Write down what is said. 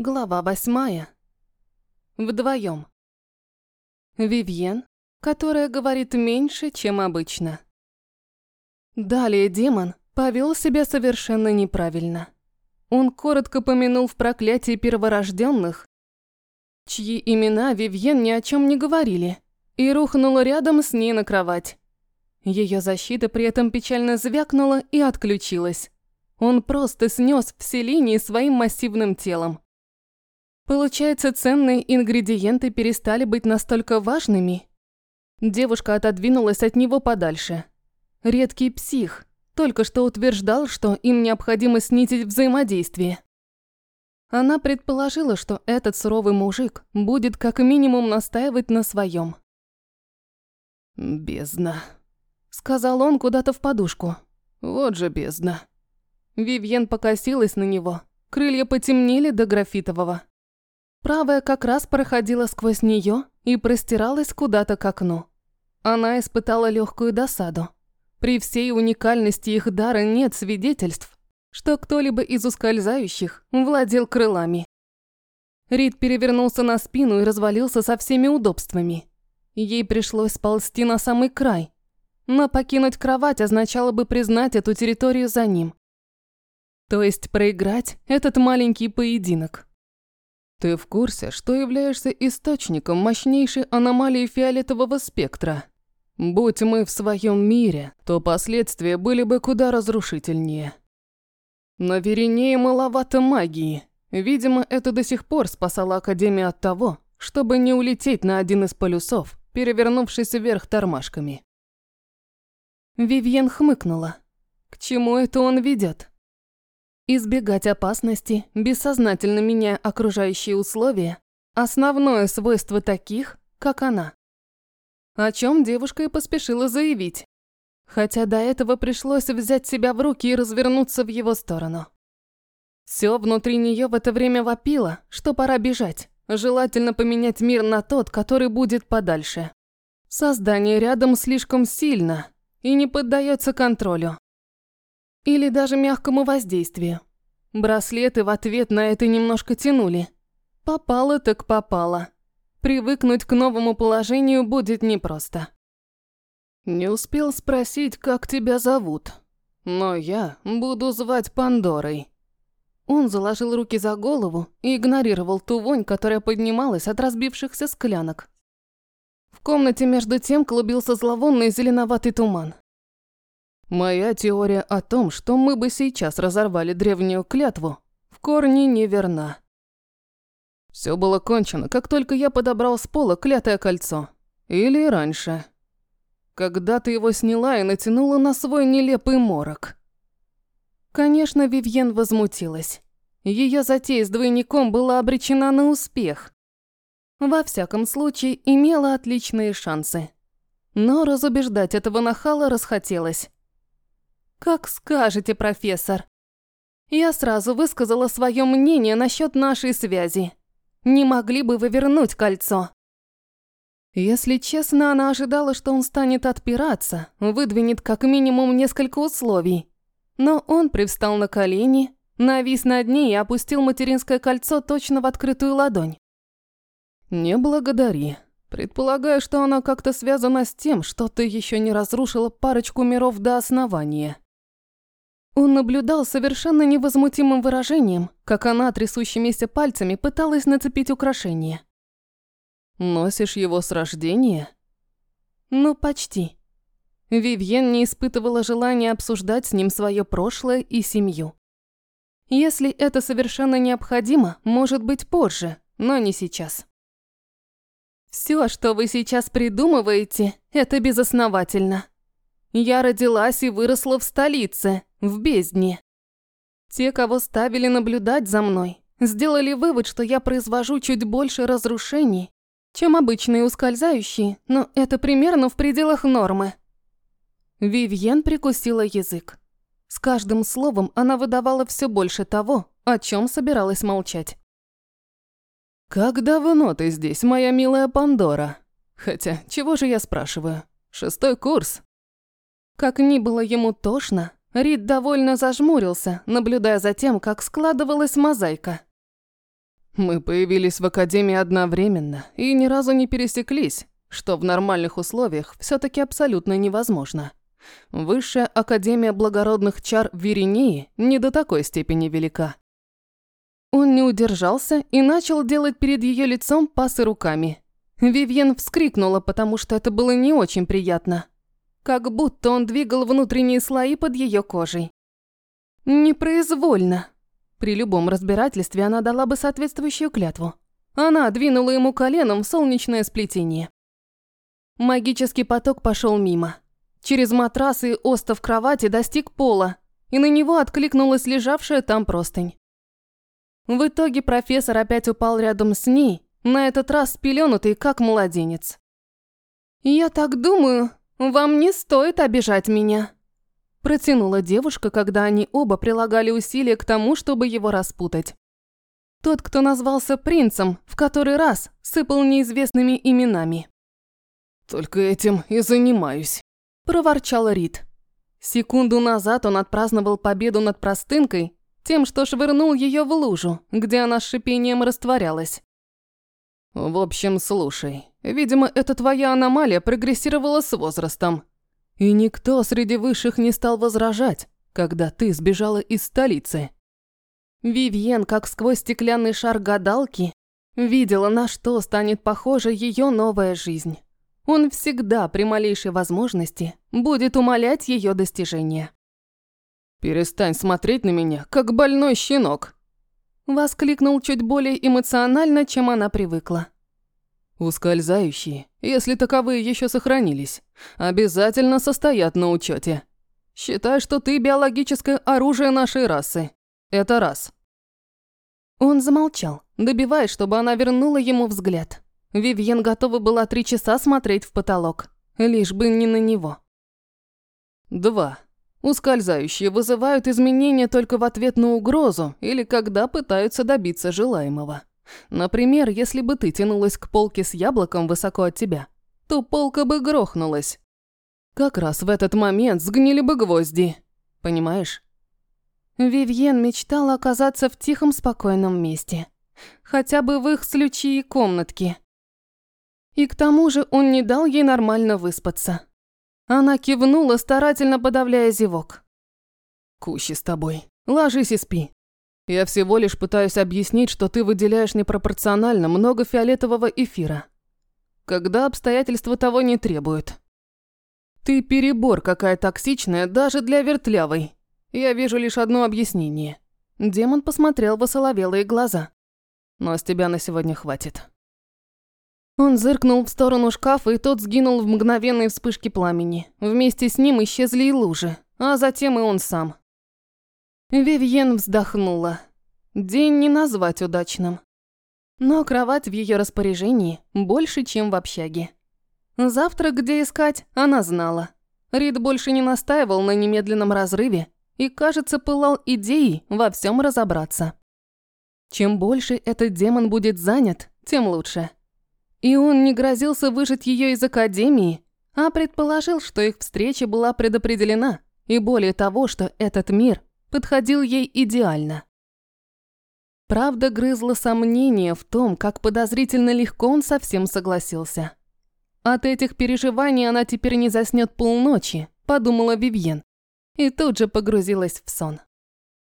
Глава восьмая. Вдвоем. Вивьен, которая говорит меньше, чем обычно. Далее демон повел себя совершенно неправильно. Он коротко помянул в проклятии перворожденных, чьи имена Вивьен ни о чем не говорили, и рухнула рядом с ней на кровать. Ее защита при этом печально звякнула и отключилась. Он просто снес все линии своим массивным телом. Получается, ценные ингредиенты перестали быть настолько важными? Девушка отодвинулась от него подальше. Редкий псих только что утверждал, что им необходимо снизить взаимодействие. Она предположила, что этот суровый мужик будет как минимум настаивать на своем. «Бездна», — сказал он куда-то в подушку. «Вот же бездна». Вивьен покосилась на него. Крылья потемнели до графитового. Правая как раз проходила сквозь нее и простиралась куда-то к окну. Она испытала легкую досаду. При всей уникальности их дара нет свидетельств, что кто-либо из ускользающих владел крылами. Рид перевернулся на спину и развалился со всеми удобствами. Ей пришлось сползти на самый край, но покинуть кровать означало бы признать эту территорию за ним. То есть проиграть этот маленький поединок. Ты в курсе, что являешься источником мощнейшей аномалии фиолетового спектра? Будь мы в своем мире, то последствия были бы куда разрушительнее. На Веринее маловато магии. Видимо, это до сих пор спасало Академию от того, чтобы не улететь на один из полюсов, перевернувшись вверх тормашками. Вивьен хмыкнула. К чему это он ведет? Избегать опасности, бессознательно меняя окружающие условия – основное свойство таких, как она. О чем девушка и поспешила заявить. Хотя до этого пришлось взять себя в руки и развернуться в его сторону. Все внутри нее в это время вопило, что пора бежать, желательно поменять мир на тот, который будет подальше. Создание рядом слишком сильно и не поддается контролю. Или даже мягкому воздействию. Браслеты в ответ на это немножко тянули. Попало так попало. Привыкнуть к новому положению будет непросто. Не успел спросить, как тебя зовут. Но я буду звать Пандорой. Он заложил руки за голову и игнорировал ту вонь, которая поднималась от разбившихся склянок. В комнате между тем клубился зловонный зеленоватый туман. Моя теория о том, что мы бы сейчас разорвали древнюю клятву, в корне неверна. Все было кончено, как только я подобрал с пола клятое кольцо. Или раньше. Когда ты его сняла и натянула на свой нелепый морок. Конечно, Вивьен возмутилась. Ее затея с двойником была обречена на успех. Во всяком случае, имела отличные шансы. Но разубеждать этого нахала расхотелось. «Как скажете, профессор». Я сразу высказала свое мнение насчет нашей связи. Не могли бы вы вернуть кольцо? Если честно, она ожидала, что он станет отпираться, выдвинет как минимум несколько условий. Но он привстал на колени, навис над ней и опустил материнское кольцо точно в открытую ладонь. «Не благодари. Предполагаю, что оно как-то связано с тем, что ты еще не разрушила парочку миров до основания». Он наблюдал совершенно невозмутимым выражением, как она трясущимися пальцами пыталась нацепить украшение. «Носишь его с рождения?» «Ну, почти». Вивьен не испытывала желания обсуждать с ним свое прошлое и семью. Если это совершенно необходимо, может быть позже, но не сейчас. Все, что вы сейчас придумываете, это безосновательно. Я родилась и выросла в столице, в бездне. Те, кого ставили наблюдать за мной, сделали вывод, что я произвожу чуть больше разрушений, чем обычные ускользающие, но это примерно в пределах нормы. Вивьен прикусила язык. С каждым словом она выдавала все больше того, о чем собиралась молчать. «Как давно ты здесь, моя милая Пандора? Хотя, чего же я спрашиваю? Шестой курс?» Как ни было ему тошно, Рид довольно зажмурился, наблюдая за тем, как складывалась мозаика. Мы появились в Академии одновременно и ни разу не пересеклись, что в нормальных условиях все таки абсолютно невозможно. Высшая Академия благородных чар Веринеи не до такой степени велика. Он не удержался и начал делать перед ее лицом пасы руками. Вивьен вскрикнула, потому что это было не очень приятно. Как будто он двигал внутренние слои под ее кожей. Непроизвольно. При любом разбирательстве она дала бы соответствующую клятву. Она двинула ему коленом в солнечное сплетение. Магический поток пошел мимо. Через матрас и остов кровати достиг пола, и на него откликнулась лежавшая там простынь. В итоге профессор опять упал рядом с ней, на этот раз спеленутый, как младенец. «Я так думаю, вам не стоит обижать меня», протянула девушка, когда они оба прилагали усилия к тому, чтобы его распутать. Тот, кто назвался принцем, в который раз сыпал неизвестными именами. «Только этим и занимаюсь», – проворчал Рид. Секунду назад он отпраздновал победу над простынкой тем, что швырнул ее в лужу, где она с шипением растворялась. «В общем, слушай, видимо, эта твоя аномалия прогрессировала с возрастом. И никто среди высших не стал возражать, когда ты сбежала из столицы». Вивьен, как сквозь стеклянный шар гадалки, видела, на что станет похожа ее новая жизнь. Он всегда при малейшей возможности будет умолять ее достижения. «Перестань смотреть на меня, как больной щенок!» Воскликнул чуть более эмоционально, чем она привыкла. «Ускользающие, если таковые еще сохранились, обязательно состоят на учете. Считай, что ты биологическое оружие нашей расы. Это раз». Он замолчал, добиваясь, чтобы она вернула ему взгляд. Вивьен готова была три часа смотреть в потолок, лишь бы не на него. «Два. Ускользающие вызывают изменения только в ответ на угрозу или когда пытаются добиться желаемого. Например, если бы ты тянулась к полке с яблоком высоко от тебя, то полка бы грохнулась. Как раз в этот момент сгнили бы гвозди. Понимаешь? Вивьен мечтала оказаться в тихом, спокойном месте. Хотя бы в их с Лючией комнатке. И к тому же он не дал ей нормально выспаться. Она кивнула, старательно подавляя зевок. «Кущи с тобой. Ложись и спи. Я всего лишь пытаюсь объяснить, что ты выделяешь непропорционально много фиолетового эфира. Когда обстоятельства того не требуют. Ты перебор какая токсичная даже для вертлявой. Я вижу лишь одно объяснение». Демон посмотрел в осоловелые глаза. «Но с тебя на сегодня хватит». Он зыркнул в сторону шкафа, и тот сгинул в мгновенной вспышке пламени. Вместе с ним исчезли и лужи, а затем и он сам. Вивьен вздохнула. День не назвать удачным. Но кровать в ее распоряжении больше, чем в общаге. Завтра где искать, она знала. Рид больше не настаивал на немедленном разрыве и, кажется, пылал идеей во всем разобраться. Чем больше этот демон будет занят, тем лучше. И он не грозился выжить ее из академии, а предположил, что их встреча была предопределена, и более того, что этот мир подходил ей идеально. Правда грызла сомнение в том, как подозрительно легко он совсем согласился. От этих переживаний она теперь не заснет полночи, подумала Вивьен, и тут же погрузилась в сон.